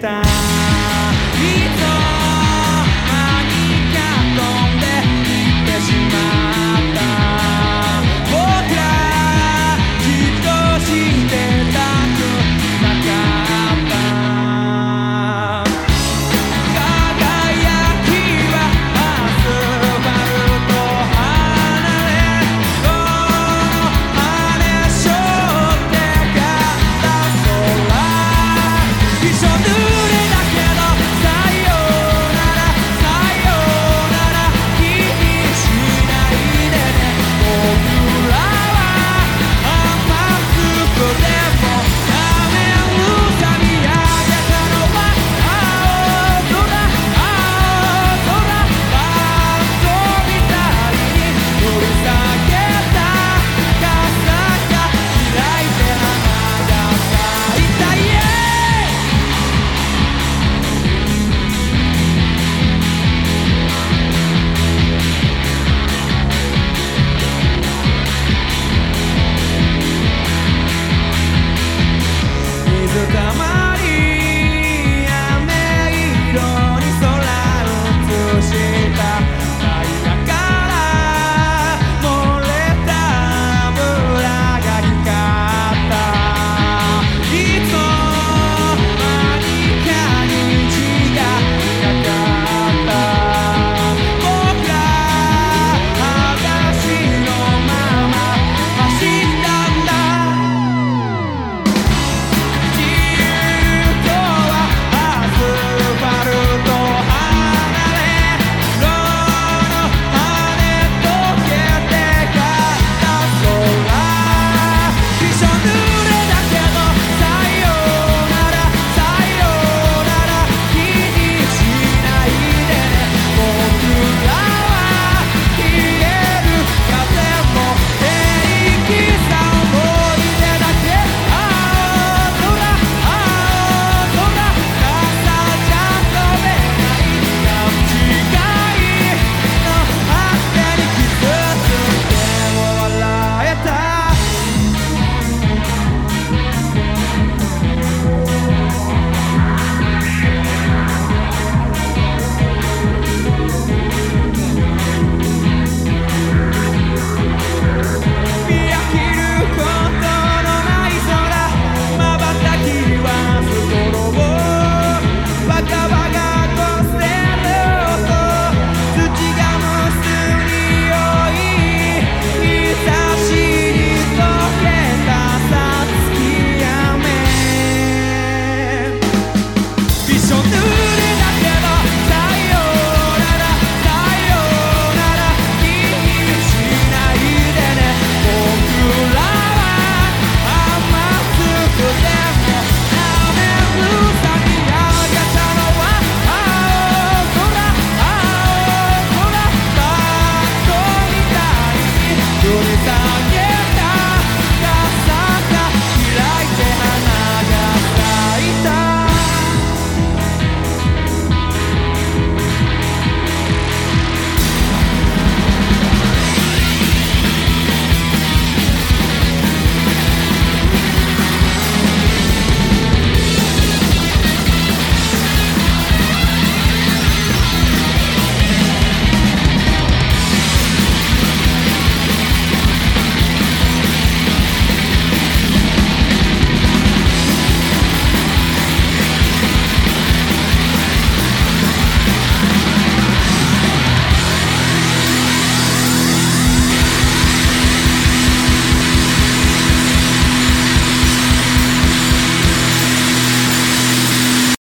time.